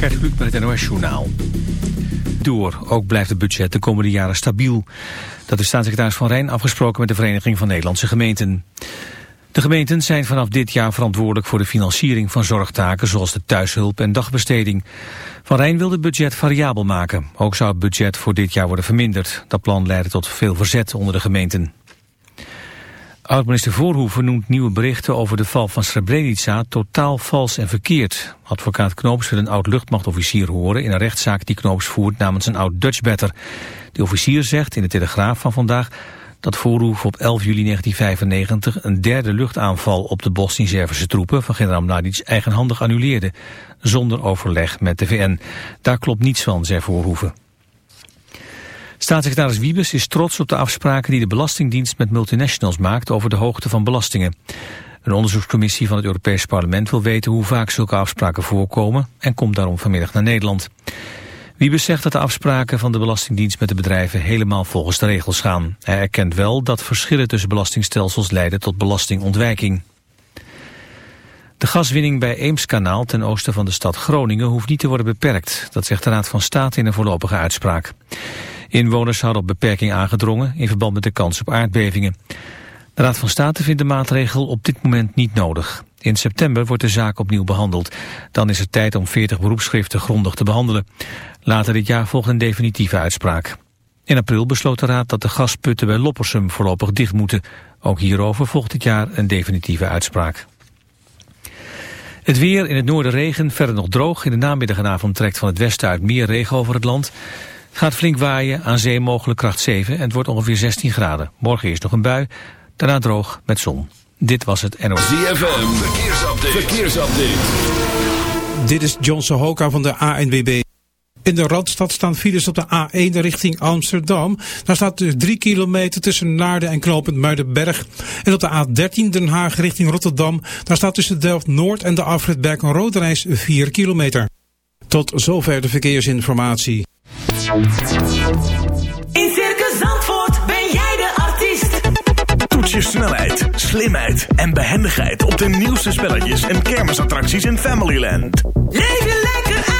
Gert Kluk met het NOS Journaal. Door, ook blijft het budget de komende jaren stabiel. Dat is staatssecretaris Van Rijn afgesproken met de Vereniging van Nederlandse Gemeenten. De gemeenten zijn vanaf dit jaar verantwoordelijk voor de financiering van zorgtaken zoals de thuishulp en dagbesteding. Van Rijn wil het budget variabel maken. Ook zou het budget voor dit jaar worden verminderd. Dat plan leidde tot veel verzet onder de gemeenten. Oud-minister Voorhoeven noemt nieuwe berichten over de val van Srebrenica totaal vals en verkeerd. Advocaat Knoops wil een oud-luchtmachtofficier horen in een rechtszaak die Knoops voert namens een oud-Dutchbatter. De officier zegt in de Telegraaf van vandaag dat Voorhoeven op 11 juli 1995 een derde luchtaanval op de Bosnisch-Servische troepen van generaal Mladic eigenhandig annuleerde, zonder overleg met de VN. Daar klopt niets van, zei Voorhoeven. Staatssecretaris Wiebes is trots op de afspraken die de Belastingdienst met multinationals maakt over de hoogte van belastingen. Een onderzoekscommissie van het Europees Parlement wil weten hoe vaak zulke afspraken voorkomen en komt daarom vanmiddag naar Nederland. Wiebes zegt dat de afspraken van de Belastingdienst met de bedrijven helemaal volgens de regels gaan. Hij erkent wel dat verschillen tussen belastingstelsels leiden tot belastingontwijking. De gaswinning bij Eemskanaal ten oosten van de stad Groningen hoeft niet te worden beperkt. Dat zegt de Raad van State in een voorlopige uitspraak. Inwoners hadden op beperking aangedrongen in verband met de kans op aardbevingen. De Raad van State vindt de maatregel op dit moment niet nodig. In september wordt de zaak opnieuw behandeld. Dan is het tijd om 40 beroepsschriften grondig te behandelen. Later dit jaar volgt een definitieve uitspraak. In april besloot de Raad dat de gasputten bij Loppersum voorlopig dicht moeten. Ook hierover volgt dit jaar een definitieve uitspraak. Het weer in het noorden regen, verder nog droog. In de namiddag en avond trekt van het westen uit meer regen over het land. Het gaat flink waaien, aan zee mogelijk kracht 7 en het wordt ongeveer 16 graden. Morgen eerst nog een bui, daarna droog met zon. Dit was het NOS. ZFM, verkeersupdate. verkeersupdate. Dit is John Sohoka van de ANWB. In de Randstad staan files op de A1 richting Amsterdam. Daar staat dus 3 kilometer tussen Naarden en knooppunt Muidenberg. En op de A13 Den Haag richting Rotterdam. Daar staat tussen Delft-Noord en de afrit Berken-Roderijs 4 kilometer. Tot zover de verkeersinformatie. In Circus Zandvoort ben jij de artiest. Toets je snelheid, slimheid en behendigheid op de nieuwste spelletjes en kermisattracties in Familyland. Leef je lekker uit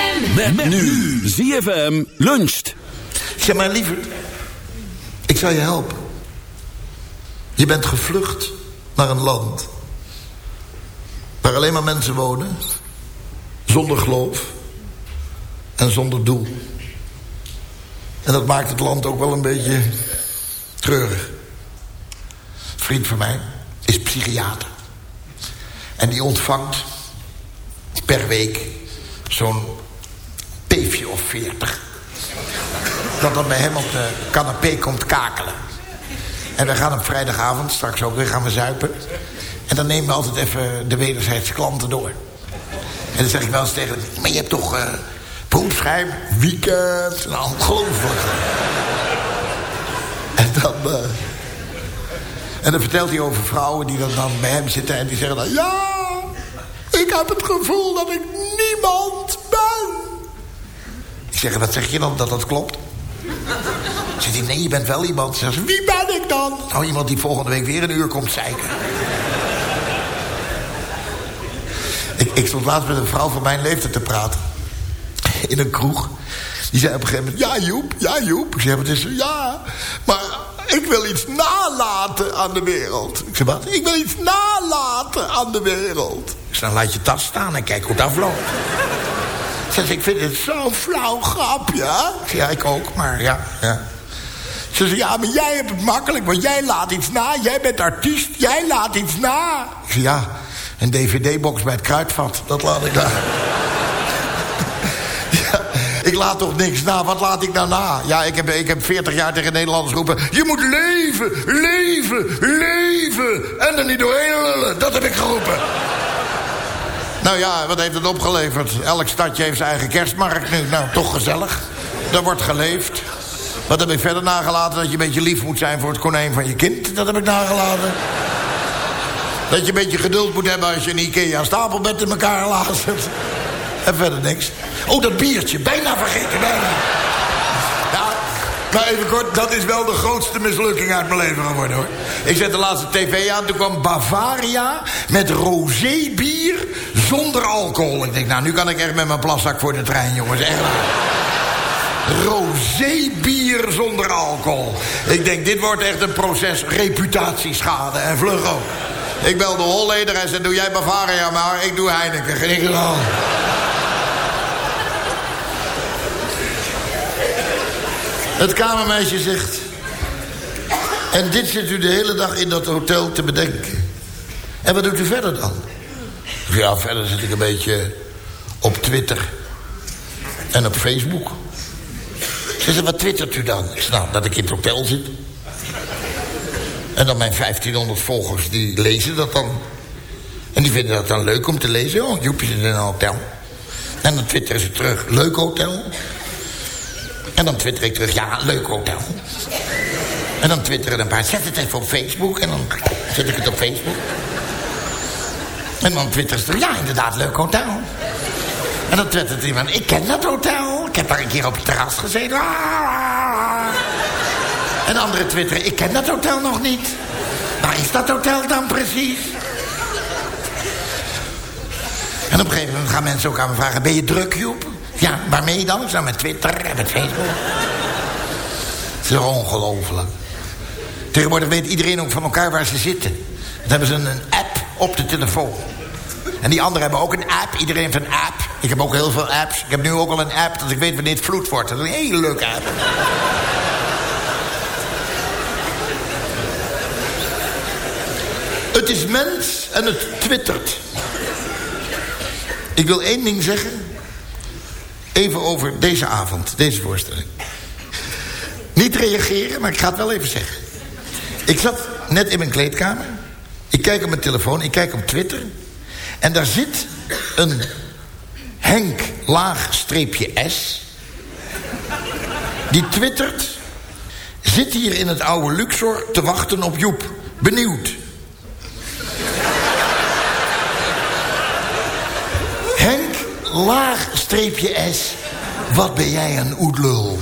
Met, met nu. ZFM luncht. Zeg maar liever, ik zal je helpen. Je bent gevlucht naar een land waar alleen maar mensen wonen, zonder geloof en zonder doel. En dat maakt het land ook wel een beetje treurig. Een vriend van mij is psychiater. En die ontvangt per week zo'n peefje of veertig. Dat dan bij hem op de canapé komt kakelen. En we gaan op vrijdagavond, straks ook weer gaan we zuipen. En dan nemen we altijd even de wederzijdse klanten door. En dan zeg ik wel eens tegen hem... maar je hebt toch uh, beroepsgeheim, weekend... Nou, ongelooflijk. en dan... eh, en dan vertelt hij over vrouwen die dan, dan bij hem zitten... en die zeggen dan... ja, ik heb het gevoel dat ik niemand bij zeg, wat zeg je dan, dat dat klopt? Zegt hij, nee, je bent wel iemand. Zegt ze, wie ben ik dan? Nou, iemand die volgende week weer een uur komt zeiken. ik, ik stond laatst met een vrouw van mijn leeftijd te praten. In een kroeg. Die zei op een gegeven moment, ja Joep, ja Joep. Ik zei, wat is? Ja, maar ik wil iets nalaten aan de wereld. Ik zei, wat? Ik wil iets nalaten aan de wereld. Ik zei, dan laat je tas staan en kijk hoe het afloopt. Ze zei, ik vind het zo'n flauw grapje. Ja, ik ook, maar ja, ja. Ze zei, ja, maar jij hebt het makkelijk, want jij laat iets na. Jij bent artiest, jij laat iets na. Ik zei, ja, een dvd-box bij het kruidvat, dat laat ik daar. ja, ik laat toch niks na, wat laat ik nou na? Ja, ik heb, ik heb 40 jaar tegen Nederlanders geroepen... je moet leven, leven, leven! En er niet doorheen lullen, dat heb ik geroepen. Nou ja, wat heeft het opgeleverd? Elk stadje heeft zijn eigen kerstmarkt nu. Nou, toch gezellig. Er wordt geleefd. Wat heb ik verder nagelaten? Dat je een beetje lief moet zijn voor het konijn van je kind. Dat heb ik nagelaten. Dat je een beetje geduld moet hebben als je een Ikea stapelbed in elkaar lazert. En verder niks. Oh, dat biertje. Bijna vergeten, bijna. Maar even kort, dat is wel de grootste mislukking uit mijn leven geworden, hoor. Ik zette de laatste tv aan, toen kwam Bavaria met rosé bier zonder alcohol. Ik denk, nou, nu kan ik echt met mijn plaszak voor de trein, jongens. Echt waar. Rosé bier zonder alcohol. Ik denk, dit wordt echt een proces reputatieschade en vlug ook. Ik bel de Holleder en zei, doe jij Bavaria maar, ik doe Heineken. Geen Het kamermeisje zegt... En dit zit u de hele dag in dat hotel te bedenken. En wat doet u verder dan? Ja, verder zit ik een beetje op Twitter. En op Facebook. Ze zei, wat twittert u dan? Ik nou, dat ik in het hotel zit. En dan mijn 1500 volgers, die lezen dat dan. En die vinden dat dan leuk om te lezen. Oh, Joepje zit in een hotel. En dan twitteren ze terug, leuk hotel. En dan twitter ik terug, ja, leuk hotel. En dan twitteren een paar, zet het even op Facebook. En dan zet ik het op Facebook. En dan twitteren ze ja, inderdaad, leuk hotel. En dan twittert iemand, ik ken dat hotel. Ik heb daar een keer op het terras gezeten. Ah. En andere twitteren, ik ken dat hotel nog niet. Waar is dat hotel dan precies? En op een gegeven moment gaan mensen ook aan me vragen... ben je druk, Joep? Ja, waarmee dan? Zo met Twitter en met Facebook. Het is ongelooflijk. Tegenwoordig weet iedereen ook van elkaar waar ze zitten. Dan hebben ze een app op de telefoon. En die anderen hebben ook een app. Iedereen heeft een app. Ik heb ook heel veel apps. Ik heb nu ook al een app dat ik weet wanneer het vloed wordt. Dat is een hele leuke app. Het is mens en het twittert. Ik wil één ding zeggen. Even over deze avond, deze voorstelling. Niet reageren, maar ik ga het wel even zeggen. Ik zat net in mijn kleedkamer. Ik kijk op mijn telefoon, ik kijk op Twitter. En daar zit een Henk laagstreepje S. Die twittert. Zit hier in het oude Luxor te wachten op Joep. Benieuwd. Henk laagstreepje S. Wat ben jij een oedlul.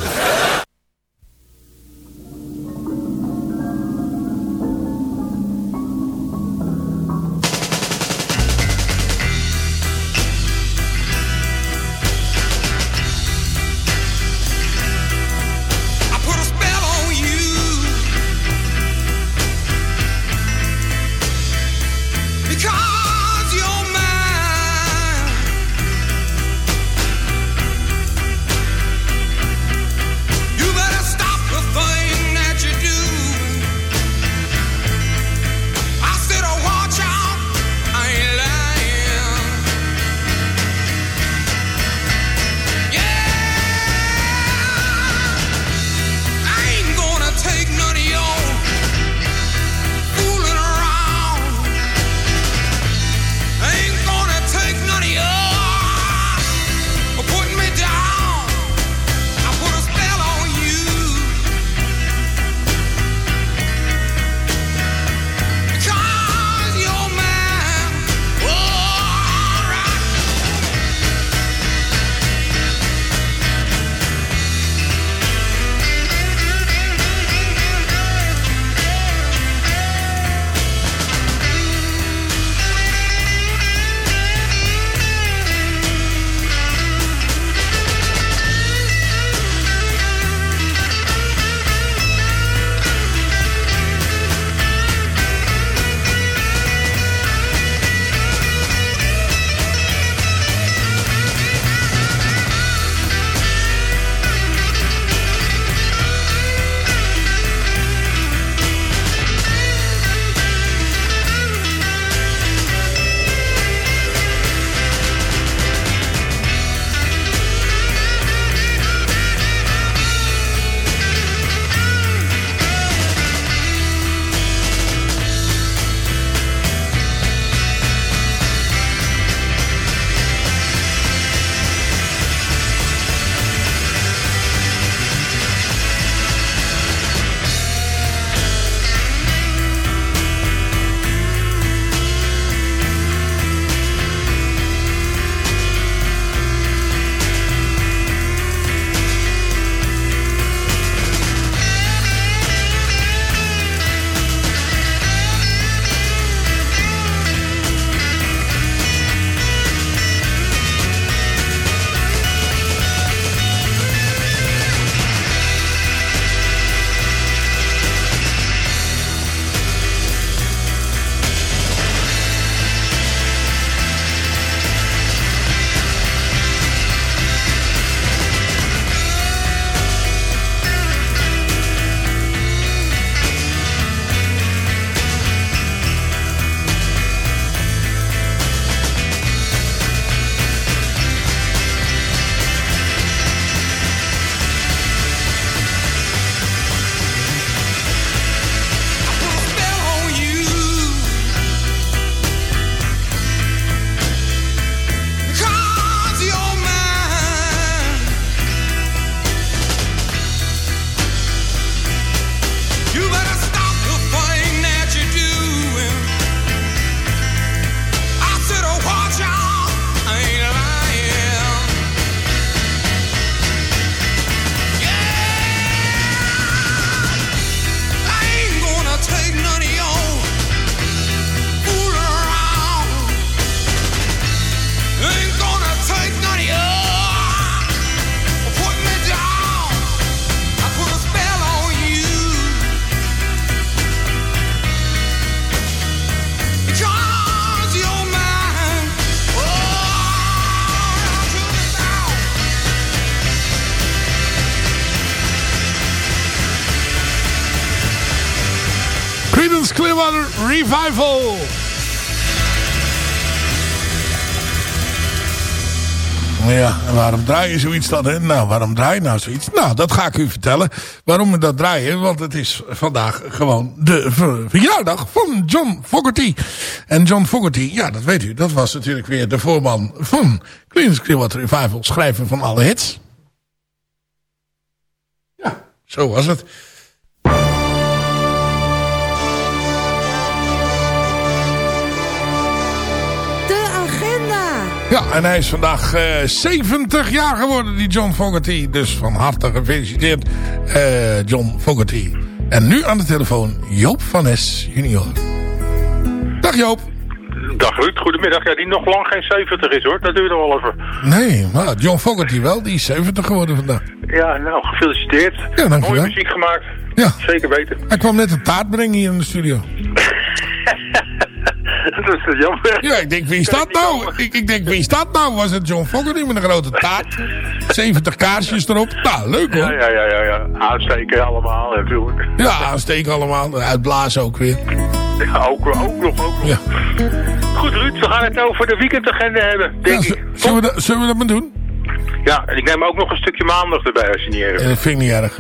Clearwater Revival. Ja, en waarom draai je zoiets dan? Hè? Nou, waarom draai je nou zoiets? Nou, dat ga ik u vertellen. Waarom we dat draaien? Want het is vandaag gewoon de ver- verjaardag van John Fogerty. En John Fogerty, ja, dat weet u. Dat was natuurlijk weer de voorman van Queen's Clearwater Revival. Schrijver van alle hits. Ja, zo was het. Ja, en hij is vandaag eh 70 jaar geworden, die John Fogerty. Dus van harte gefeliciteerd, eh, John Fogerty. En nu aan de telefoon Joop van Es junior. Dag Joop. Dag Ruud, goedemiddag. Ja, die nog lang geen 70 is hoor, dat duurt nog wel even. Nee, maar John Fogerty wel, die is 70 geworden vandaag. Ja, nou, gefeliciteerd. Ja, dankjewel. Mooie muziek gemaakt. Ja. Zeker weten. Hij kwam net een taart brengen hier in de studio. dat is jammer. Ja, ik denk, wie is dat nou? Ik, ik denk, wie is dat nou? Was het John Fogerty met een grote taart? 70 kaarsjes erop. Nou, leuk hoor. ja, ja, ja. ja. Aansteken allemaal natuurlijk. Ja, aansteken allemaal. Uitblazen ook weer. Ja, ook, ook nog, ook nog. Ja. Goed Ruud, we gaan het over de weekendagenda hebben, denk ik. zullen, we dat, zullen we dat maar doen? Ja, en ik neem ook nog een stukje maandag erbij als je niet erg Ja, dat vind ik niet erg.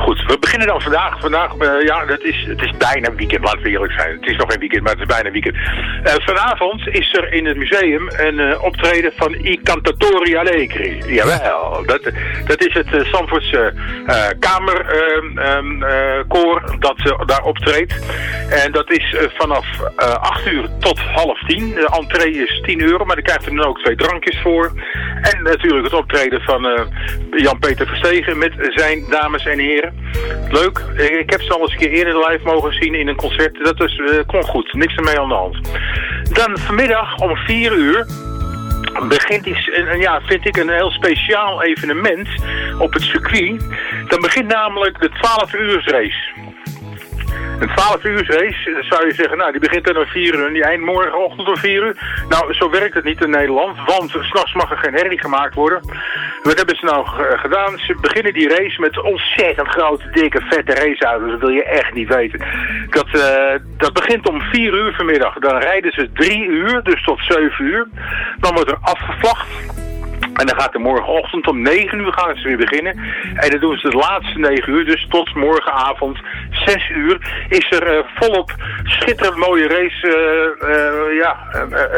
Goed, we beginnen dan vandaag. Vandaag, eh, ja, het is, het is bijna weekend, laten we eerlijk zijn. Het is nog geen weekend, maar het is bijna weekend. Eh, vanavond is er in het museum een eh, optreden van I Cantatori Allegri. Jawel, dat, dat is het Zandvoortse kamerkoor dat eh, daar optreedt. En dat is vanaf eh 8 uur tot half 10. De entree is 10 euro, maar daar krijgt er dan ook twee drankjes voor. En natuurlijk het optreden van Jan-Peter Verstegen met zijn dames en heren. Leuk. Ik heb ze al eens een keer eerder live mogen zien in een concert. Dat is, eh, klonk goed. Niks ermee aan de hand. Dan vanmiddag om 4 uur begint iets, en ja, vind ik een heel speciaal evenement op het circuit. Dan begint namelijk de 12 uur race. Een 12 uur race, zou je zeggen, nou die begint dan om 4 uur en die eind morgenochtend om 4 uur. Nou, zo werkt het niet in Nederland, want s'nachts mag er geen herrie gemaakt worden. Wat hebben ze nou ge- gedaan? Ze beginnen die race met ontzettend grote, dikke, vette raceauto's. Dat wil je echt niet weten. Dat, eh, dat begint om 4 uur vanmiddag. Dan rijden ze 3 uur, dus tot 7 uur. Dan wordt er afgevlacht. En dan gaat er morgenochtend om 9 uur gaan ze weer beginnen. En dan doen ze de laatste 9 uur, dus tot morgenavond 6 uur, is er eh, volop schitterend mooie race, eh, eh, ja,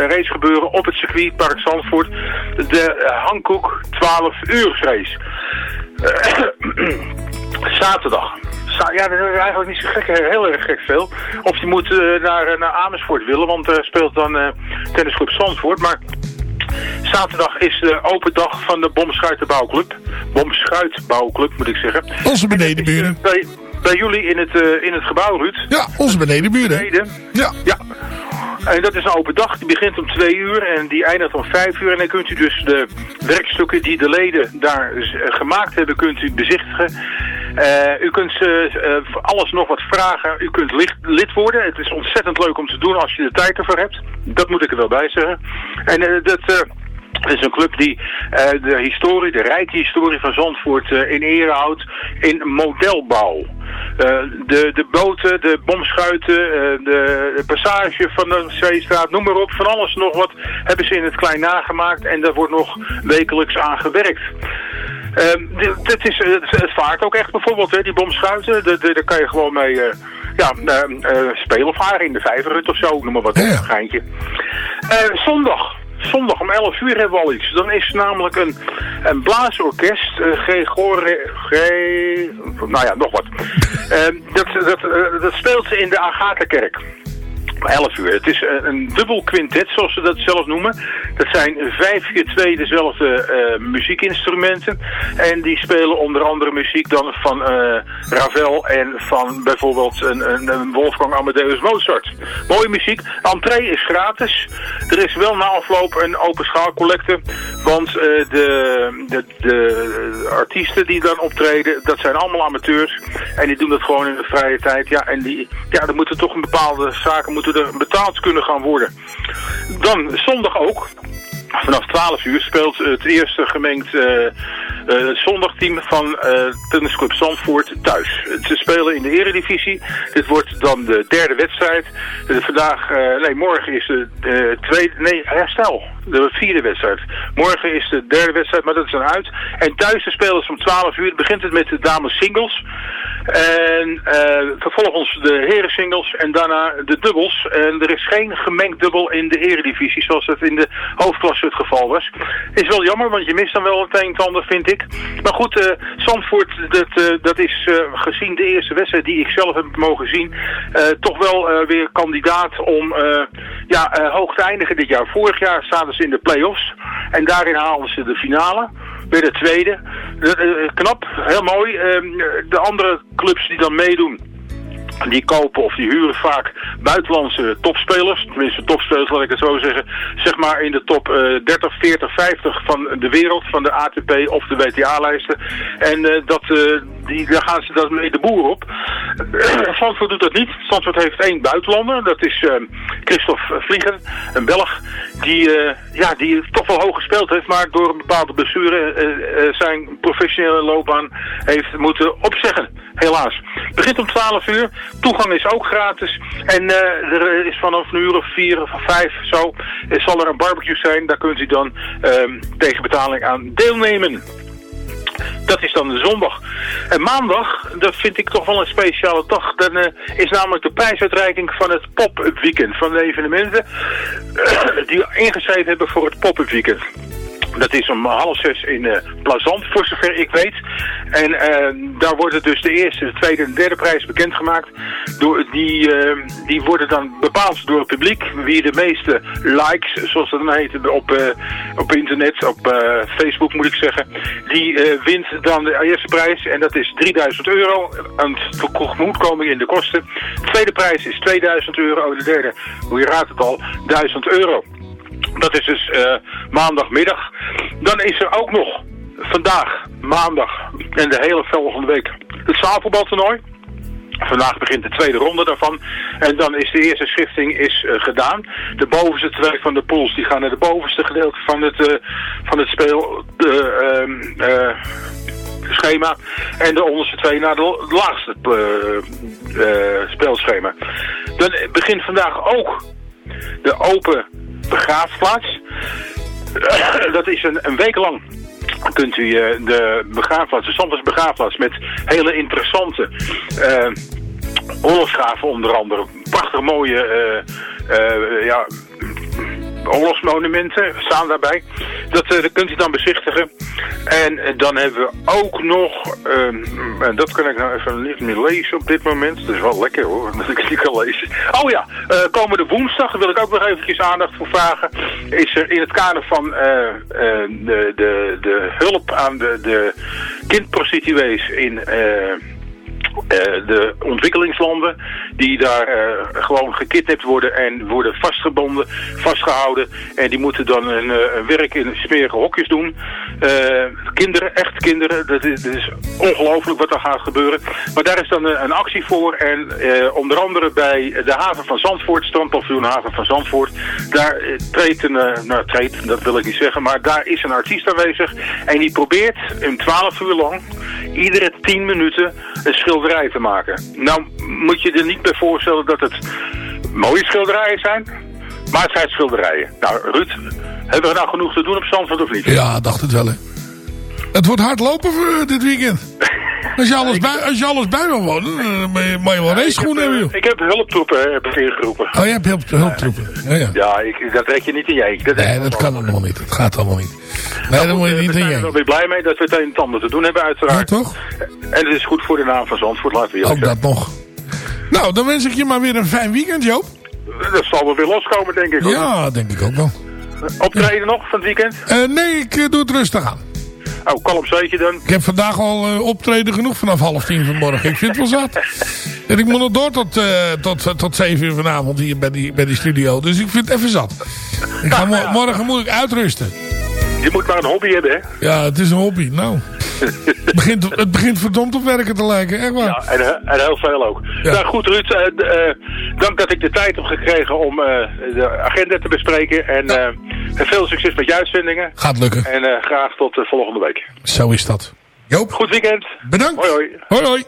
race gebeuren op het circuit Park Zandvoort. De Hankook 12 uur race. Zaterdag. Za- Ja, dat is eigenlijk niet zo gek, heel erg gek veel. Of je moet naar, naar Amersfoort willen, want er speelt dan eh tennisclub Zandvoort. Maar Zaterdag is de open dag van de Bomschuitenbouwclub. Bomschuitbouwclub moet ik zeggen. Onze benedenburen. Bij, bij jullie in het, eh, in het gebouw, Ruud. Ja, onze benedenburen. Beneden. Ja. Ja. En dat is een open dag. Die begint om twee uur en die eindigt om vijf uur. En dan kunt u dus de werkstukken die de leden daar eh, gemaakt hebben, kunt u bezichtigen. Eh, u kunt ze eh, voor alles nog wat vragen. U kunt lid, worden. Het is ontzettend leuk om te doen als je de tijd ervoor hebt. Dat moet ik er wel bij zeggen. En eh, dat... eh, is een club die eh, de historie, de rijke historie van Zandvoort eh, in ere houdt in modelbouw. Eh, de, de boten, de bomschuiten, eh, de, de passage van de Zeestraat, noem maar op, van alles nog wat hebben ze in het klein nagemaakt en daar wordt nog wekelijks aan gewerkt. Ehm, dit, dit is, het, het vaart ook echt bijvoorbeeld, hè, die bomschuiten, daar kan je gewoon mee eh, ja, eh, eh, spelen varen in de vijverhut of zo, noem maar wat, Ja, een geintje. Eh, zondag. Zondag om 11 uur hebben we al iets. Dan is namelijk een, een blaasorkest, uh, Gregore, Gre... nou ja, nog wat. Ehm, dat, dat, eh, dat speelt in de Agatha-kerk. Om 11 uur. Het is een, een dubbel quintet, zoals ze dat zelf noemen. Dat zijn vijf keer twee dezelfde eh, muziekinstrumenten. En die spelen onder andere muziek dan van eh, Ravel en van bijvoorbeeld een, een, Wolfgang Amadeus Mozart. Mooie muziek. Entree is gratis. Er is wel na afloop een open schaalcollecte. Want eh, de, de, de artiesten die dan optreden, dat zijn allemaal amateurs. En die doen dat gewoon in de vrije tijd. Ja, en die, ja, er moeten toch een bepaalde zaken moeten betaald kunnen gaan worden. Dan zondag ook. Vanaf 12 uur speelt het eerste gemengd eh, eh, zondagteam van eh Tennisclub Zandvoort thuis. Ze spelen in de eredivisie. Dit wordt dan de derde wedstrijd. Vandaag, nee, morgen is de tweede, nee, herstel. De vierde wedstrijd. Morgen is de derde wedstrijd, maar dat is dan uit. En thuis spelen ze om 12 uur. Begint het met de dames singles. En eh, vervolgens de heren singles en daarna de dubbels. En er is geen gemengd dubbel in de eredivisie zoals het in de hoofdklasse het geval was. Is wel jammer, want je mist dan wel het een en ander, vind ik. Maar goed, eh Zandvoort, dat, eh, dat is gezien de eerste wedstrijd die ik zelf heb mogen zien, toch wel weer kandidaat om ja, hoog te eindigen dit jaar. Vorig jaar zaten in de play-offs en daarin haalden ze de finale. Weer de tweede. Eh, eh, knap, heel mooi. Ehm, de andere clubs die dan meedoen, die kopen of die huren vaak buitenlandse topspelers. Tenminste topspelers, laat ik het zo zeggen. Zeg maar in de top eh, 30, 40, 50 van de wereld, van de ATP of de WTA-lijsten. En eh, dat, die, daar gaan ze dan mee de boer op. Zandvoort doet dat niet. Zandvoort heeft één buitenlander. Dat is eh, Christophe Vlieger, een Belg. Die, eh, ja, die toch wel hoog gespeeld heeft, maar door een bepaalde blessure eh, zijn professionele loopbaan heeft moeten opzeggen. Helaas. Het begint om 12 uur. Toegang is ook gratis. En er is vanaf een uur of vier of vijf zo zal er een barbecue zijn. Daar kunt u dan ehm, tegen betaling aan deelnemen. Dat is dan de zondag. En maandag, dat vind ik toch wel een speciale dag. Dan eh, is namelijk de prijsuitreiking van het pop-up weekend. Van de evenementen die ingeschreven hebben voor het pop-up weekend. Dat is om half zes in uh, Plazant, voor zover ik weet. En eh, daar worden dus de eerste, de tweede en de derde prijs bekendgemaakt. Door, die, eh, die worden dan bepaald door het publiek. Wie de meeste likes, zoals dat dan heet, op, op internet, op Facebook moet ik zeggen. Die wint dan de eerste prijs. En dat is 3000 euro. Een tegemoetkoming in de kosten. De tweede prijs is 2000 euro. De derde, hoe je raadt het al, 1000 euro. Dat is dus eh, maandagmiddag. Dan is er ook nog vandaag, maandag en de hele volgende week het zaalvoetbaltoernooi. Vandaag begint de tweede ronde daarvan. En dan is de eerste schifting is, eh, gedaan. De bovenste twee van de pools die gaan naar de bovenste gedeelte van het, eh, van het speel. ehm, eh, schema. En de onderste twee naar de laagste speelschema. Dan begint vandaag ook de open begraafplaats. Dat is een, een week lang kunt u eh, de begraafplaats, de Sanders begraafplaats met hele interessante oorlogsgraven onder andere. Prachtig mooie eh, ja, oorlogsmonumenten staan daarbij. Dat, eh, dat kunt u dan bezichtigen. En eh, dan hebben we ook nog, ehm, dat kan ik nou even niet meer lezen op dit moment. Dat is wel lekker hoor, dat ik het niet kan lezen. Oh ja, eh, komende woensdag, wil ik ook nog eventjes aandacht voor vragen. Is er in het kader van de, de, de hulp aan de, de kindprostituees in... eh, de ontwikkelingslanden die daar eh, gewoon gekidnapt worden en worden vastgebonden, vastgehouden. En die moeten dan een, eh, werk in smerige hokjes doen. Kinderen, echt kinderen, dat is, is ongelooflijk wat er gaat gebeuren. Maar daar is dan een, actie voor en onder andere bij de haven van Zandvoort, strandpaviljoen haven van Zandvoort, daar treedt een, nou treedt, dat wil ik niet zeggen, maar daar is een artiest aanwezig en die probeert een 12 uur lang iedere 10 minuten een schilderij te maken. Nou moet je er niet bij voorstellen dat het mooie schilderijen zijn, maar het zijn schilderijen. Nou Ruud, hebben we nou genoeg te doen op Zandvoort of niet? Ja, dacht het wel hè. Het wordt hard lopen voor eh, dit weekend. Als je alles bij, als je alles bij wil wonen, dan moet je, moet je wel raceschoenen hebben joh. Ik heb hulptroepen eh, heb ik ingeroepen. Oh, je hebt hulp, hulptroepen. Ja, ja. Ja, ik, dat red je niet in je. Dat Nee, dat kan allemaal niet. Dat gaat allemaal niet. Nee, dan moet je Eh, niet we in zijn je er wel weer blij mee dat we het een en ander te doen hebben Ja, uiteraard. toch? En het is goed voor de naam van Zandvoort, laten we Ook dat nog. Nou, dan wens ik je maar weer een fijn weekend, Joop. zijn. Dat zal wel weer loskomen, denk ik. hoor. Ja, denk ik ook wel. Optreden nog van het weekend? Eh, nee, ik eh, doe het rustig aan. Oh, kalm zeetje dan. Ik heb vandaag al eh, optreden genoeg vanaf half tien vanmorgen. Ik vind het wel zat. En ik moet nog door tot, eh, tot, tot zeven uur vanavond hier bij die, bij die studio. Dus ik vind het even zat. Ik ga mo- morgen moet ik uitrusten. Je moet maar een hobby hebben, hè? Ja, het is een hobby. Nou, het begint, het begint verdomd op werken te lijken. Echt waar. Ja, en, en heel veel ook. Ja. Nou goed, Ruud, eh, eh, dank dat ik de tijd heb gekregen om eh, de agenda te bespreken. En eh, en veel succes met je uitzendingen. Gaat lukken. En eh, graag tot eh, volgende week. Zo is dat. Joop. Goed weekend. Bedankt. Hoi hoi. Hoi hoi.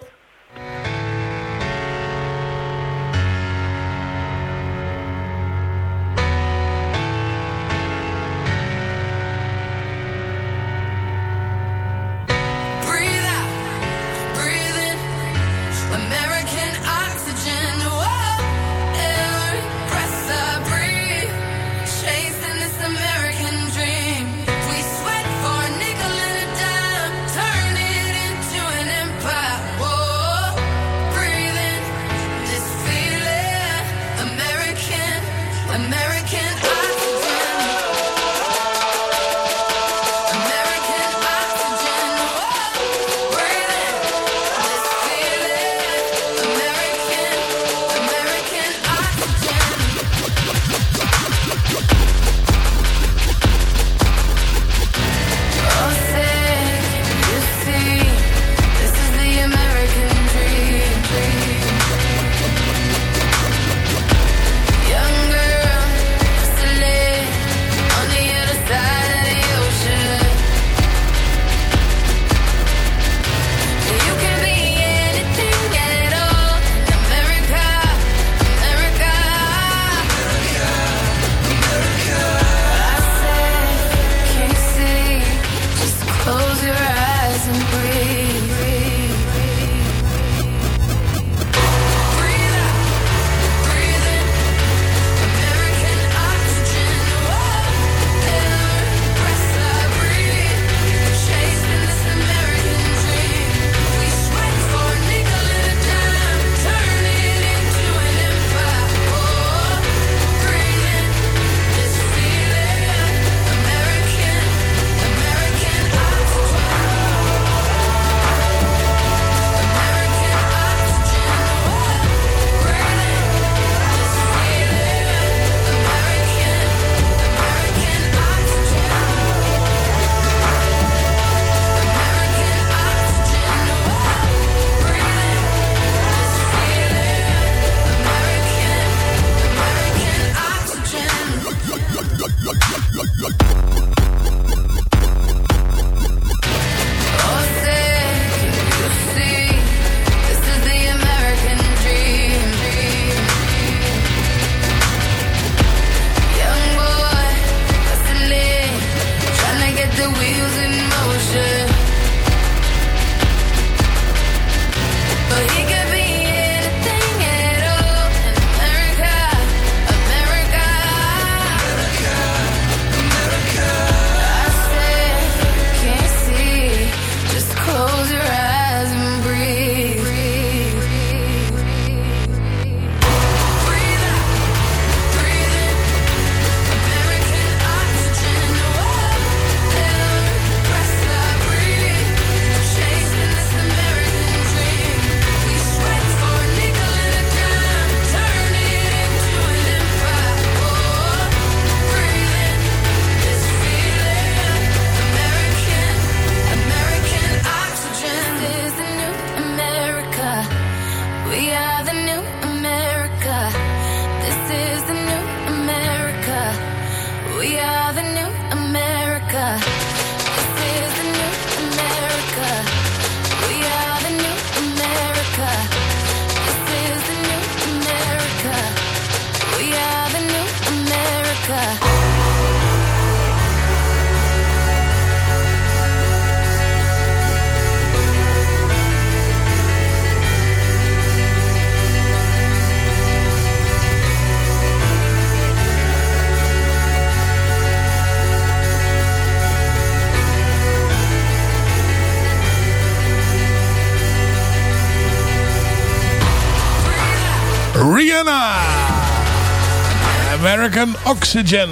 Oxygen.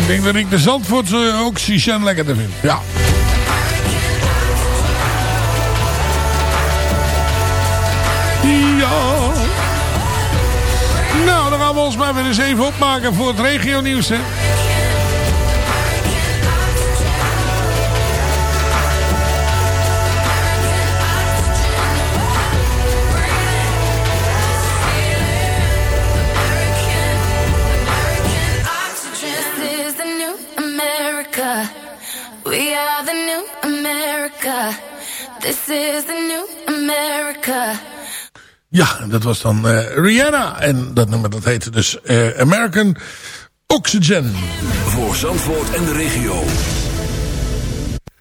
Ik denk dat ik de Zandvoortse Oxygen te vind. Ja. Ja. Nou, dan gaan we ons maar weer eens even opmaken voor het regio nieuws. This is the new America. Ja, dat was dan eh, Rihanna. En dat nummer dat heette dus eh, American Oxygen. Voor Zandvoort en de regio.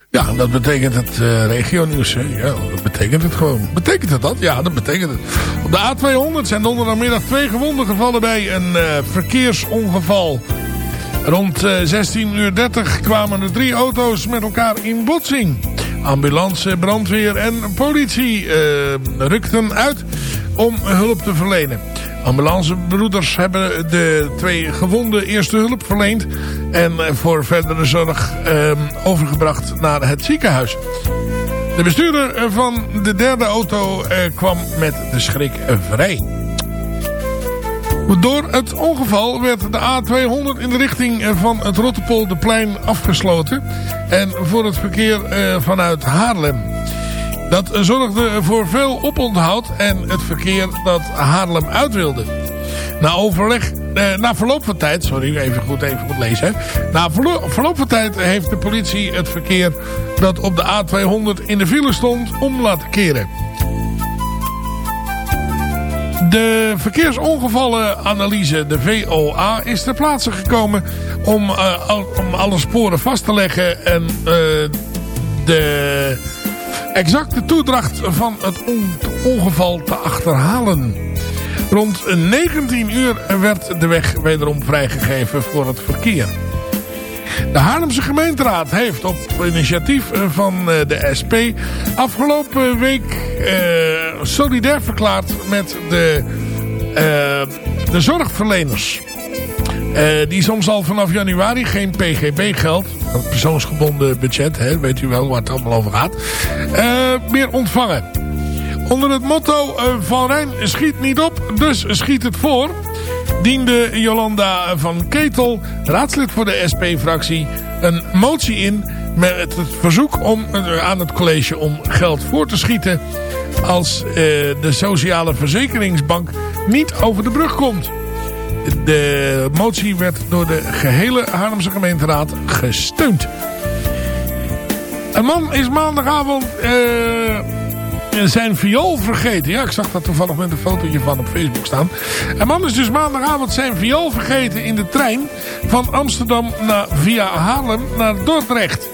Ja, dat betekent het eh regionieuws. Ja, dat betekent het gewoon. Betekent het dat? Ja, dat betekent het. Op de A200 zijn donderdagmiddag twee gewonden gevallen bij een eh, verkeersongeval. Rond eh 16.30 uur kwamen er drie auto's met elkaar in botsing. Ambulance, brandweer en politie eh, rukten uit om hulp te verlenen. Ambulancebroeders hebben de twee gewonden eerste hulp verleend... en voor verdere zorg eh, overgebracht naar het ziekenhuis. De bestuurder van de derde auto eh, kwam met de schrik vrij. Door het ongeval werd de A200 in de richting van het Rotterpolderplein afgesloten. En voor het verkeer eh, vanuit Haarlem. Dat zorgde voor veel oponthoud en het verkeer dat Haarlem uit wilde. Na overleg, eh, na verloop van tijd, sorry, even goed, even goed lezen. Na verlo- verloop van tijd heeft de politie het verkeer dat op de A200 in de file stond om laten keren. De verkeersongevallenanalyse, de VOA, is ter plaatse gekomen om, eh, om alle sporen vast te leggen en eh, de exacte toedracht van het on- ongeval te achterhalen. Rond 19 uur werd de weg wederom vrijgegeven voor het verkeer. De Haarlemse gemeenteraad heeft op initiatief van eh, de SP afgelopen week solidair verklaard met de, eh, de zorgverleners. Eh, die soms al vanaf januari geen PGB geld, persoonsgebonden budget, hè, weet u wel waar het allemaal over gaat, eh, meer ontvangen. Onder het motto Van Rijn schiet niet op, dus schiet het voor diende Jolanda van Ketel, raadslid voor de SP-fractie, een motie in met het verzoek om, aan het college om geld voor te schieten als eh, de sociale verzekeringsbank niet over de brug komt. De motie werd door de gehele Haarlemse gemeenteraad gesteund. Een man is maandagavond eh, zijn viool vergeten. Ja, ik zag dat toevallig met een fotootje van op Facebook staan. Een man is dus maandagavond zijn viool vergeten in de trein van Amsterdam naar, via Haarlem naar Dordrecht.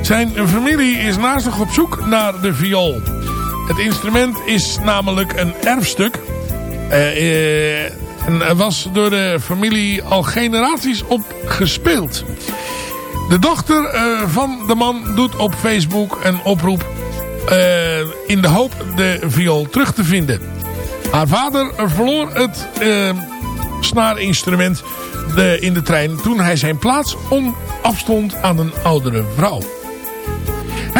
Zijn familie is naastig op zoek naar de viool. Het instrument is namelijk een erfstuk. Eh, eh, en was door de familie al generaties op gespeeld. De dochter eh, van de man doet op Facebook een oproep in de hoop de viool terug te vinden. Haar vader verloor het snaarinstrument de, in de trein toen hij zijn plaats om afstond aan een oudere vrouw.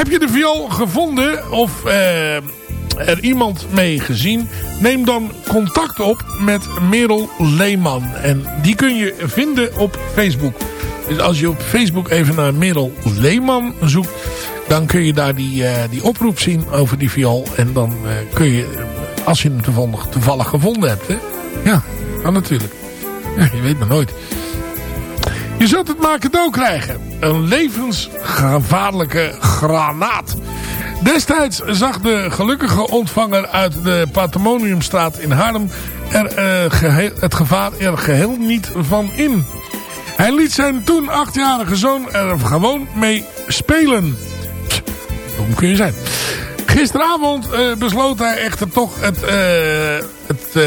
Heb je de viool gevonden of eh, er iemand mee gezien? Neem dan contact op met Merel Leeman. En die kun je vinden op Facebook. Dus als je op Facebook even naar Merel Leeman zoekt... dan kun je daar die, eh, die oproep zien over die viool. En dan eh, kun je, als je hem toevallig, toevallig gevonden hebt... Hè? Ja, kan natuurlijk. Ja, je weet maar nooit. Je zult het maar cadeau krijgen. Een levensgevaarlijke granaat. Destijds zag de gelukkige ontvanger uit de Patrimoniumstraat in Haarlem er, eh, geheel- het gevaar er geheel niet van in. Hij liet zijn toen achtjarige zoon er gewoon mee spelen. Pst, Dom kun je zijn. Gisteravond eh, besloot hij echter toch het, eh, het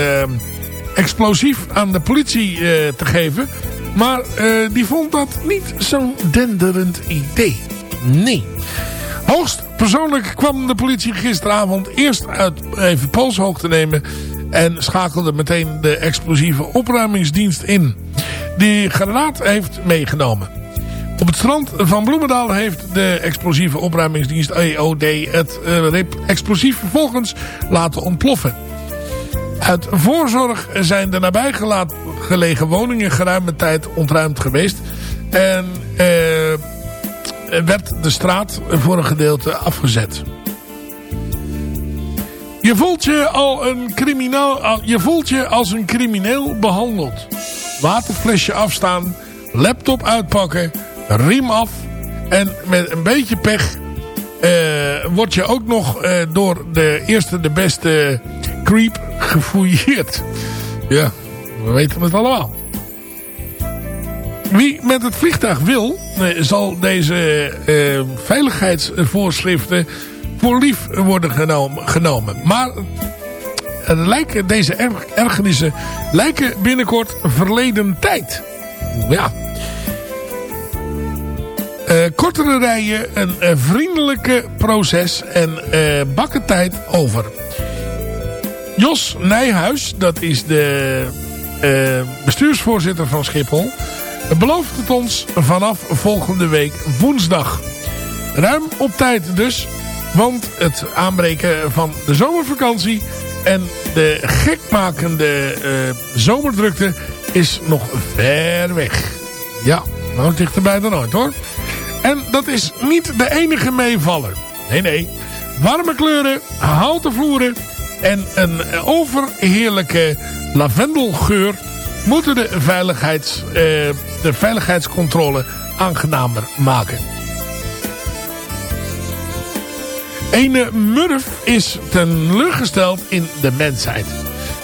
explosief aan de politie te geven. Maar eh, die vond dat niet zo'n denderend idee. Nee. Hoogst persoonlijk kwam de politie gisteravond eerst uit even polshoog te nemen... en schakelde meteen de explosieve opruimingsdienst in. Die granaat heeft meegenomen. Op het strand van Bloemendaal heeft de explosieve opruimingsdienst EOD het eh, explosief vervolgens laten ontploffen. Uit voorzorg zijn de nabijgelegen woningen geruime tijd ontruimd geweest. En eh, werd de straat voor een gedeelte afgezet. Je voelt je, al een criminaal, al- je voelt je als een crimineel behandeld. Waterflesje afstaan, laptop uitpakken, riem af En met een beetje pech eh, word je ook nog eh, door de eerste de beste creep gefouilleerd. Ja, we weten het allemaal. Wie met het vliegtuig wil, zal deze eh, veiligheidsvoorschriften voor lief worden genomen. Maar er lijken, deze erg, ergernissen lijken binnenkort verleden tijd. Ja. Eh, kortere rijen, een eh, vriendelijke proces en bakkentijd over. Jos Nijhuis, dat is de bestuursvoorzitter van Schiphol... belooft het ons vanaf volgende week woensdag. Ruim op tijd dus, want het aanbreken van de zomervakantie... en de gekmakende eh, zomerdrukte is nog ver weg. Ja, nou dichterbij dan ooit hoor. En dat is niet de enige meevaller. Nee, nee. Warme kleuren, houten vloeren en een overheerlijke lavendelgeur moeten de, veiligheids, eh, de veiligheidscontrole aangenamer maken. Ene Murf is teleurgesteld in de mensheid.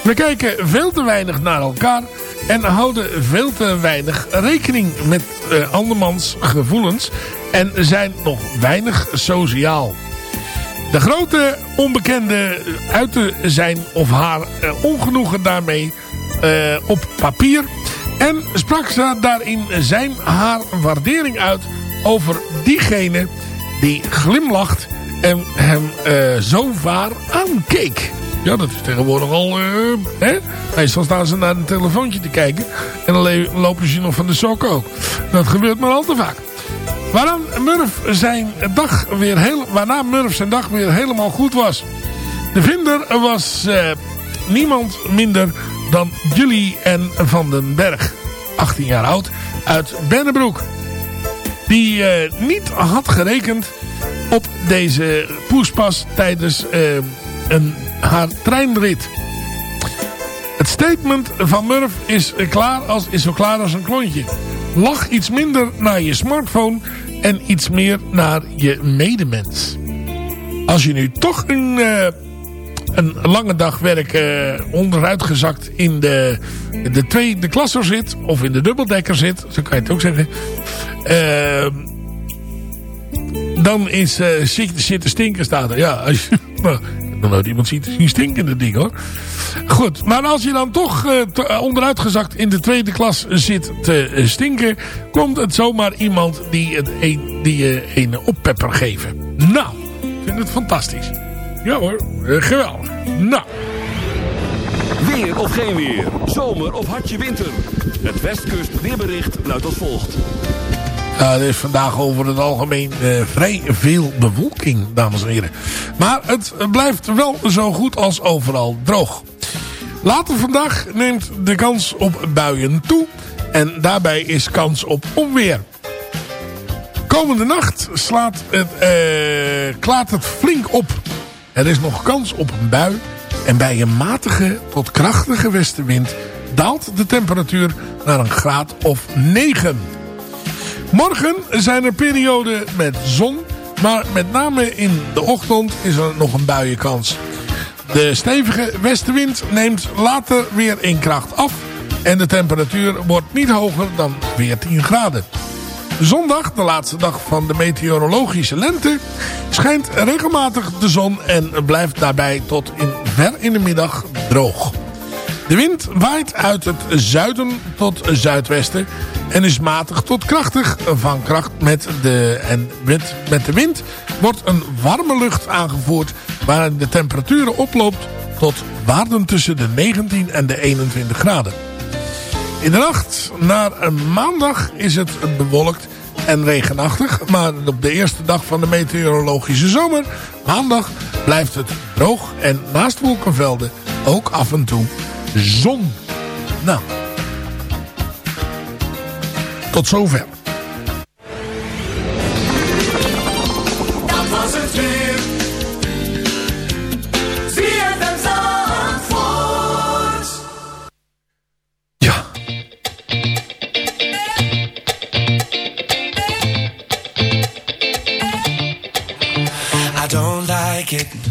We kijken veel te weinig naar elkaar en houden veel te weinig rekening met eh, andermans gevoelens en zijn nog weinig sociaal. De grote onbekende uitte zijn of haar eh, ongenoegen daarmee eh, op papier en sprak ze daarin zijn haar waardering uit over diegene die glimlacht en hem eh, zo vaar aankeek. Ja, dat is tegenwoordig al... eh, hè? Meestal staan ze naar een telefoontje te kijken. En dan lopen ze nog van de sok ook. Dat gebeurt maar al te vaak. Waarna Murph zijn dag weer, heel, waarna Murph zijn dag weer helemaal goed was. De vinder was eh, niemand minder dan Jullie en Van den Berg. 18 jaar oud, uit Bennebroek. Die eh, niet had gerekend op deze poespas tijdens eh, een, haar treinrit. Het statement van Murph is, klaar als, is zo klaar als een klontje. Lach iets minder naar je smartphone en iets meer naar je medemens. Als je nu toch een, eh, een lange dag werk eh, onderuitgezakt in de, de tweede klasse zit, of in de dubbeldekker zit, zo kan je het ook zeggen, eh, dan is te stinken staat er. Ja, als nou, ik nog nooit iemand ziet zien stinken in dat ding hoor. Goed, maar als je dan toch eh, eh, onderuitgezakt in de tweede klas zit te eh, stinken... komt het zomaar iemand die, het een, die je een oppepper geven. Nou, ik vind het fantastisch. Ja hoor, geweldig. Nou, Weer of geen weer. Zomer of hartje winter. Het Westkust weerbericht luidt als volgt. Er is vandaag over het algemeen eh, vrij veel bewolking, dames en heren. Maar het blijft wel zo goed als overal droog. Later vandaag neemt de kans op buien toe. En daarbij is kans op onweer. Komende nacht slaat het, eh, klaart het flink op. Er is nog kans op een bui. En bij een matige tot krachtige westenwind daalt de temperatuur naar een graad of 9. Morgen zijn er perioden met zon, maar met name in de ochtend is er nog een buienkans. De stevige westenwind neemt later weer in kracht af en de temperatuur wordt niet hoger dan 14 graden. Zondag, de laatste dag van de meteorologische lente, schijnt regelmatig de zon en blijft daarbij tot in ver in de middag droog. De wind waait uit het zuiden tot zuidwesten en is matig tot krachtig van kracht met de, en met, met de wind wordt een warme lucht aangevoerd waarin de temperaturen oploopt tot waarden tussen de 19 en de 21 graden. In de nacht naar een maandag is het bewolkt en regenachtig. Maar op de eerste dag van de meteorologische zomer, maandag, blijft het droog. En naast wolkenvelden ook af en toe zon. Nou, tot zover. Dat was het weer. ZFM Zandvoort. don't like it.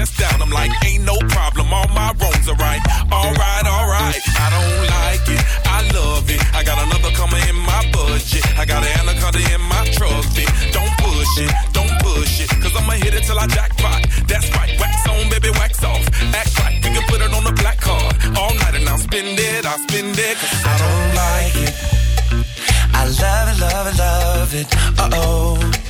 just down. I'm like, ain't no problem, all my wrongs are right. Alright, alright, I don't like it, I love it. I got another coming in my budget. I got an anaconda in my truck. Don't push it, don't push it, cause I'ma hit it till I jackpot. That's right, wax on, baby, wax off. Act right, we can put it on the black card. All night and I'll spend it, I'll spend it. Cause I don't like it. I love it, love it, love it. Uh oh.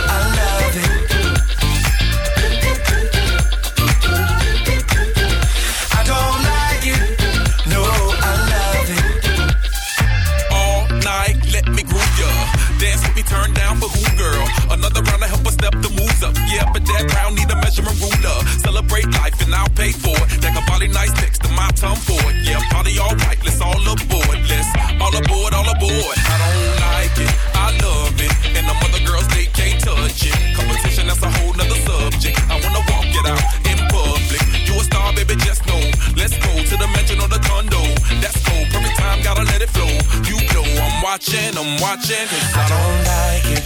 and I'll pay for it. That a body nice next to my tongue for it. Yeah, party all right, let's all aboard. Let's all aboard, all aboard. I don't like it, I love it. And the other girls, they can't touch it. Competition, that's a whole nother subject. I wanna walk it out in public. You a star, baby, just know. Let's go to the mansion or the condo. That's cool, perfect time, gotta let it flow. You know I'm watching, I'm watching. I don't like it.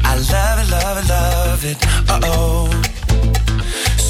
I love it, love it, love it. Uh oh.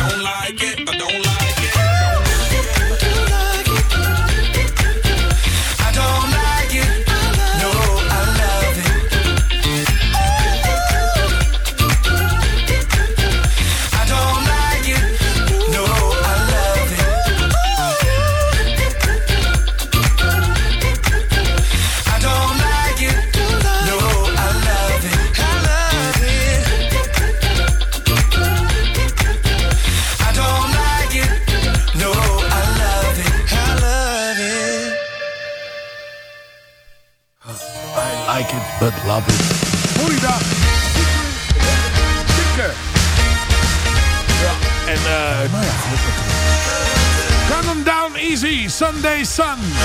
don't like it. I don't like it. Sun.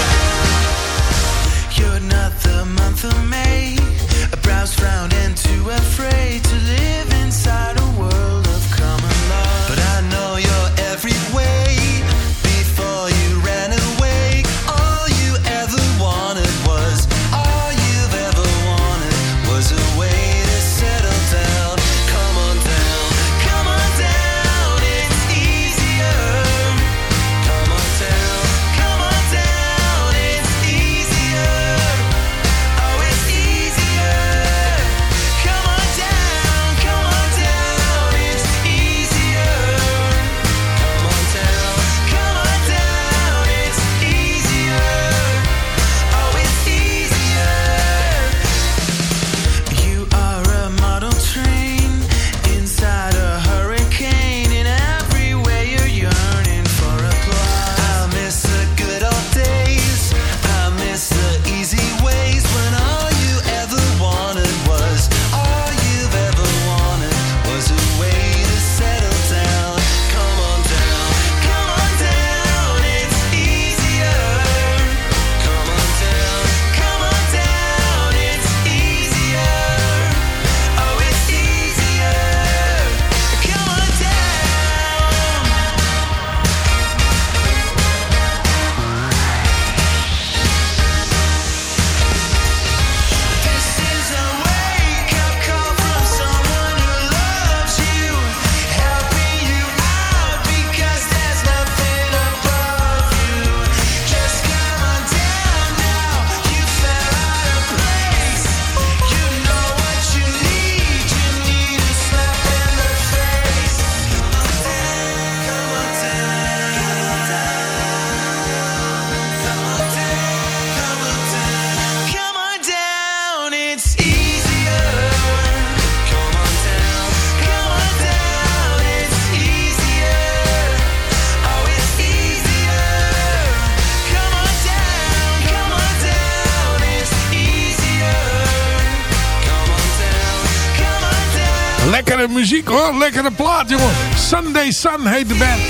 lekkere plaat, jongen. Sunday Sun heet de band.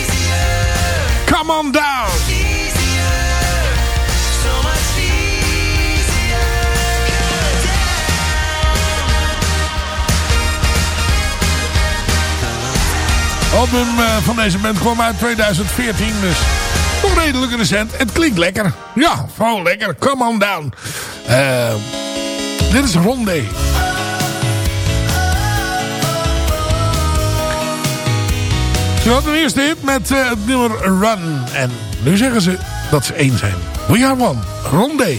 Come on down. album eh, van deze band kwam uit 2014, dus nog redelijk recent. Het klinkt lekker. Ja, gewoon lekker. Come on down. Eh, dit is Rondé. We hadden eerst hit met eh, het nummer Run. En nu zeggen ze dat ze één zijn. We are one. Rondé.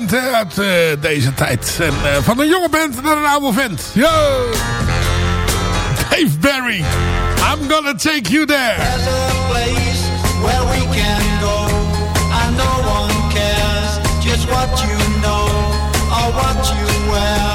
band hè, uit uh, deze tijd. En, uh, van een jonge band naar een oude vent. Yo! Dave Barry. I'm gonna take you there. There's a place where we can go. And no one cares just what you know or what you wear.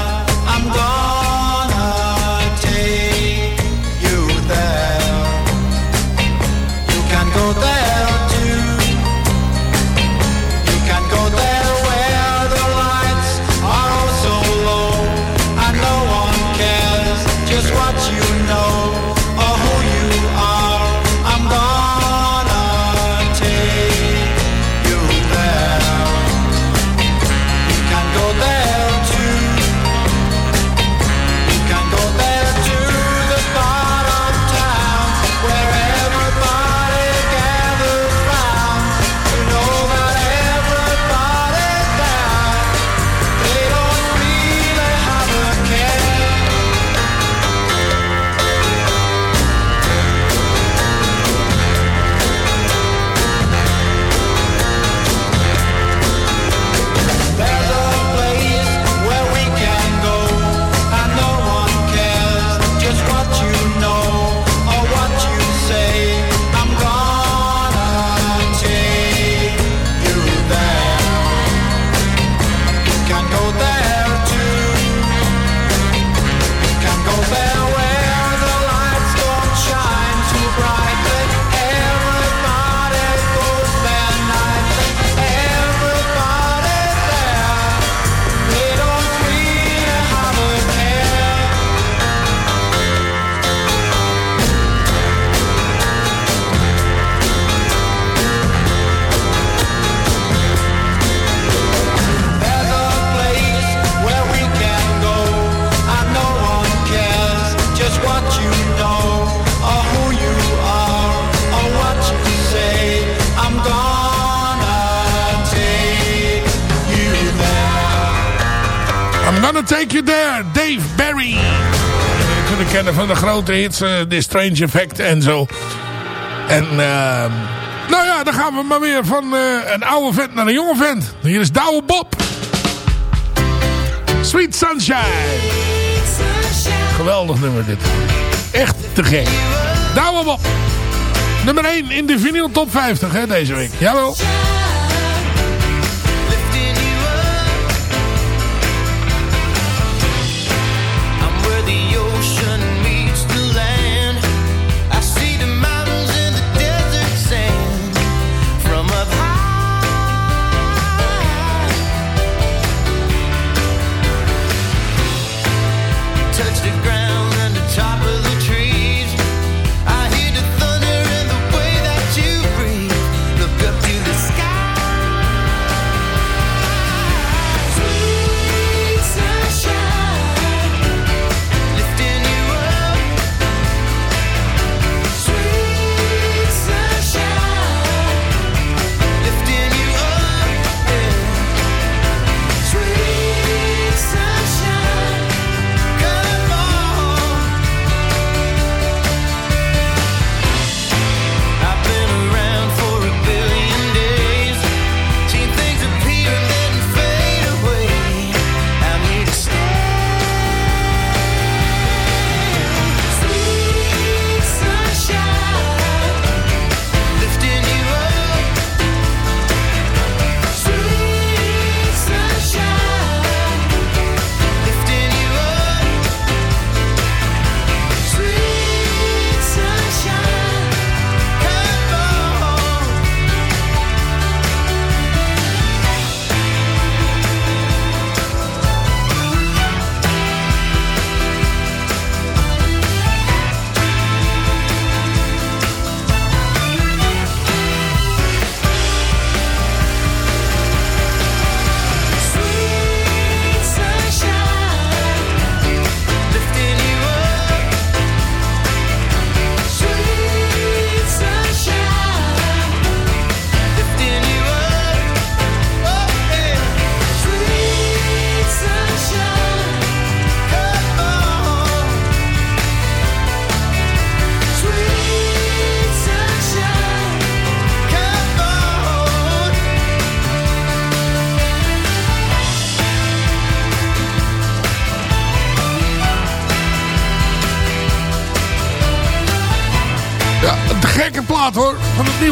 Gonna Take You There, Dave Barry. Je kunt kennen van de grote hits, eh, The Strange Effect en zo. En ehm, nou ja, dan gaan we maar weer van eh, een oude vent naar een jonge vent. Hier is Douwe Bob. Sweet Sunshine. Geweldig nummer dit. Echt te gek. Douwe Bob. Nummer 1 in de vinyl top 50 hè, deze week. Jawel.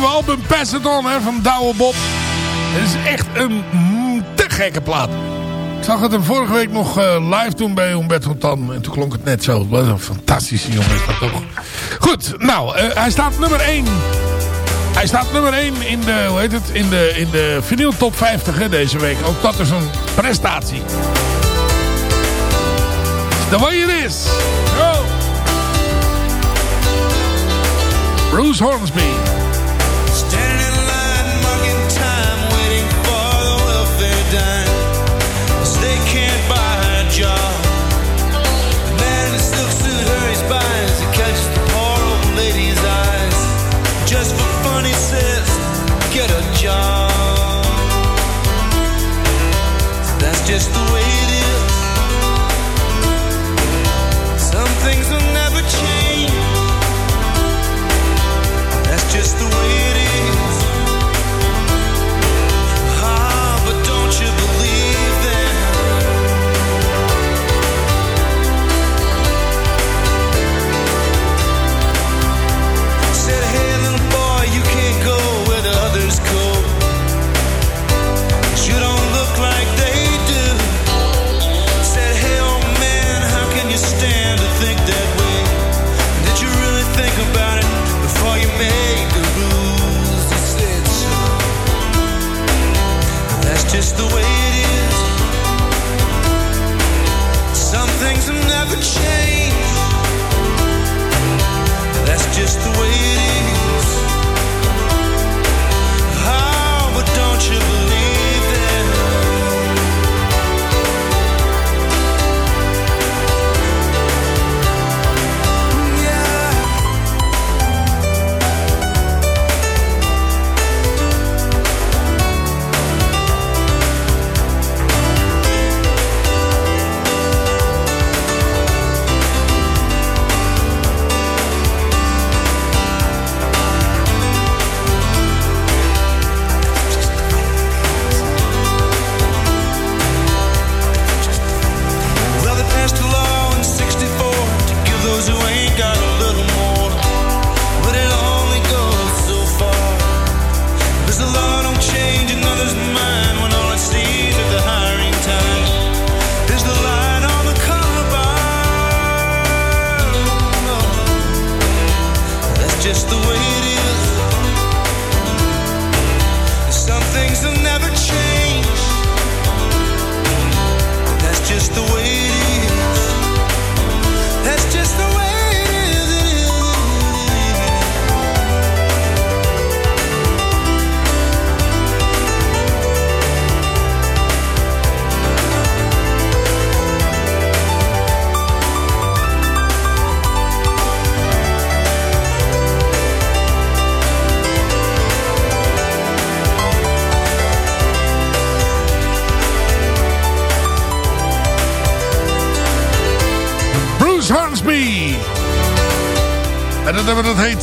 Nieuwe album Pass It On hè, van Douwe Bob. Het is echt een mm, te gekke plaat. Ik zag het hem vorige week nog eh, live doen bij Humberto Tan. En toen klonk het net zo. Wat een fantastische jongen is dat toch. Goed, nou, eh, hij staat nummer 1. Hij staat nummer 1 in de, hoe heet het, in de, in de vinyl top 50 hè, deze week. Ook dat is een prestatie. The way it is. Go. Bruce Hornsby. Just the way the way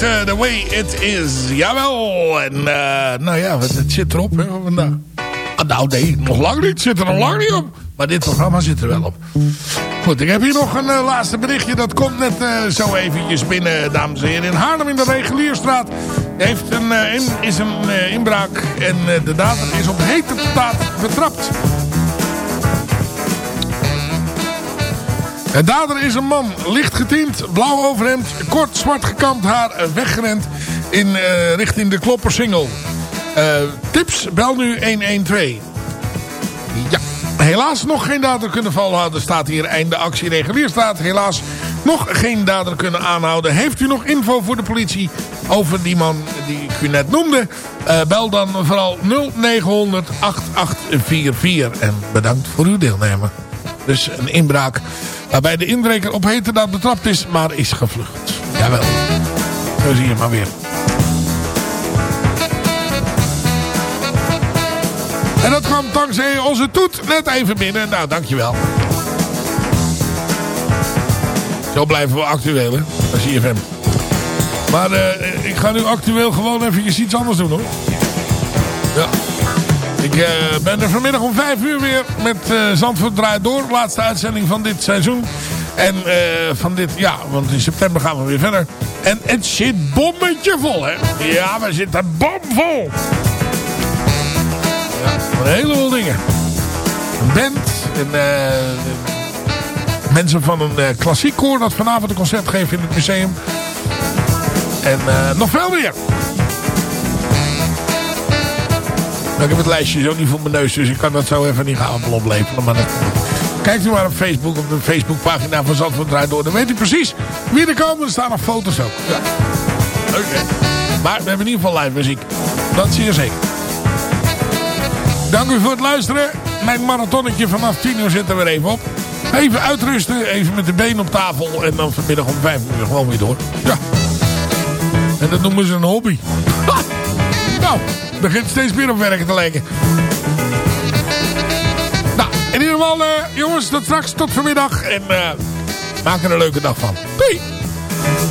eh, The Way It Is. Jawel. En eh, nou ja, het, zit erop hè, van vandaag. Ah, nou nee, nog lang niet. Het zit er nog lang niet op. Maar dit programma zit er wel op. Goed, ik heb hier nog een eh, laatste berichtje. Dat komt net zo eventjes binnen, dames en heren. In Haarlem in de Regulierstraat heeft een, is een inbraak. En de dader is op hete taat betrapt. De dader is een man, licht getint, blauw overhemd, kort zwart gekamd haar, weggerend in eh, richting de Kloppersingel. Eh tips, bel nu 112. Ja, helaas nog geen dader kunnen volhouden. Staat hier einde actie regulier staat. Helaas nog geen dader kunnen aanhouden. Heeft u nog info voor de politie over die man die ik u net noemde? Eh, bel dan vooral 0900 8844. En bedankt voor uw deelnemen. Dus een inbraak waarbij de inbreker op heterdaad betrapt is, maar is gevlucht. Jawel. Zo zie je maar weer. En dat kwam dankzij onze toet net even binnen. Nou, dankjewel. Zo blijven we actueel, hè. Je hem. Maar eh, ik ga nu actueel gewoon even iets anders doen, hoor. Ja. Ik eh, ben er vanmiddag om 5 uur weer met eh Zandvoort Draait Door. Laatste uitzending van dit seizoen. En eh, van dit, ja, want in september gaan we weer verder. En het zit bommetje vol, hè. Ja, we zitten bomvol. Ja, een heleboel dingen. Een band. En mensen van een klassiek koor dat vanavond een concert geeft in het museum. En nog veel meer. Ik heb het lijstje zo niet voor mijn neus, dus ik kan dat zo even niet gaan oplepelen. Maar dat, kijkt u maar op Facebook, op de Facebookpagina van Zandvoort Draait Door. Dan weet u precies wie er komen. Er staan nog foto's ook. Ja. Oké. Maar we hebben in ieder geval live muziek. Dat zie je zeker. Dank u voor het luisteren. Mijn marathonnetje vanaf 10 uur zit er weer even op. Even uitrusten, even met de benen op tafel. En dan vanmiddag om 5 uur gewoon weer door. Ja. En dat noemen ze een hobby. Ha! Nou, het begint steeds meer op werken te lijken. Nou, in ieder geval, eh, jongens, tot straks, tot vanmiddag. En eh, maak er een leuke dag van. Doei!